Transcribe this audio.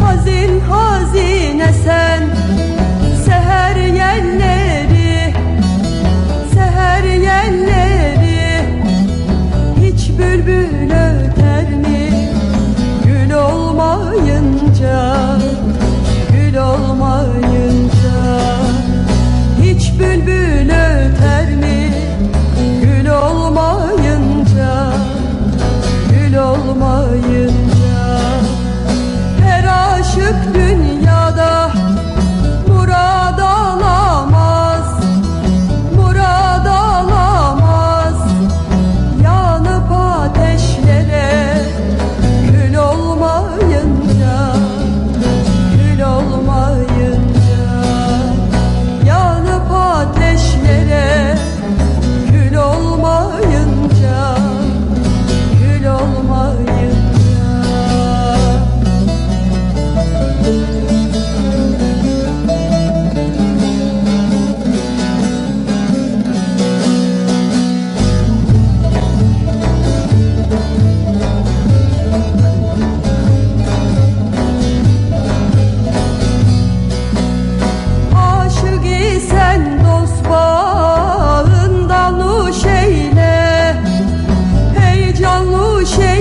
hazin hazin eser köşe